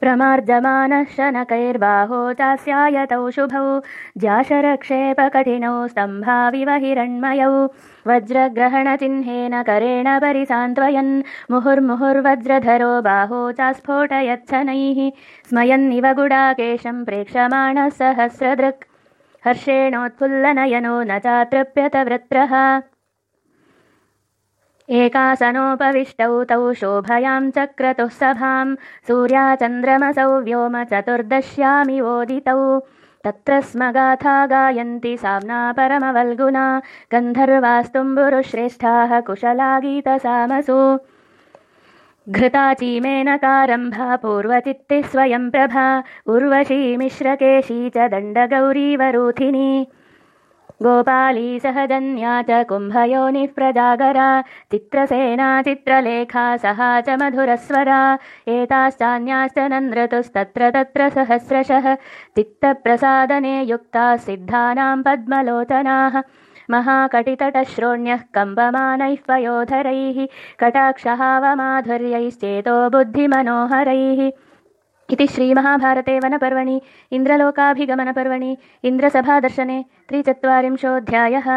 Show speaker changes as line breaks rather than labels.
प्रमार्जमानः शनकैर्बाहो चास्यायतौ शुभौ ज्याशरक्षेपकठिनौ स्तम्भाविव हिरण्मयौ वज्रग्रहणचिह्नेन करेण परिसान्त्वयन् मुहुर्मुहुर्वज्रधरो बाहो चास्फोटयच्छनैः स्मयन्निव गुडाकेशं प्रेक्षमाणः सहस्रदृक् हर्षेणोत्फुल्लनयनो न चातृप्यतवृत्रः एकासनोपविष्टौ तौ शोभयां चक्रतुः सभां सूर्याचन्द्रमसौ व्योम चतुर्दश्यामिवोदितौ तत्र स्म गाथा गायन्ति साम्ना परमवल्गुना। गन्धर्वास्तुम्बुरुश्रेष्ठाः कुशला गीतसामसु घृताचीमेनकारम्भा पूर्वचित्तिः स्वयं प्रभा। उर्वशी मिश्रकेशी च दण्डगौरीवरूथिनी गोपाली सहजन्या च कुम्भयोनिः प्रजागरा चित्रसेना चित्रलेखा सहा च मधुरस्वरा। एताश्चान्याश्च नन्द्रतुस्तत्र तत्र सहस्रशः। चित्तप्रसादने युक्ताः सिद्धानां पद्मलोचनाः। महाकटितटश्रोण्यः कम्बमानैः पयोधरैः कटाक्षहावमाधुर्यैश्चेतो बुद्धिमनोहरैः इति श्रीमहाभारते वनपर्वणि इन्द्रलोकाभिगमनपर्वणि इन्द्रसभादर्शने त्रिचत्वारिंशोऽध्यायः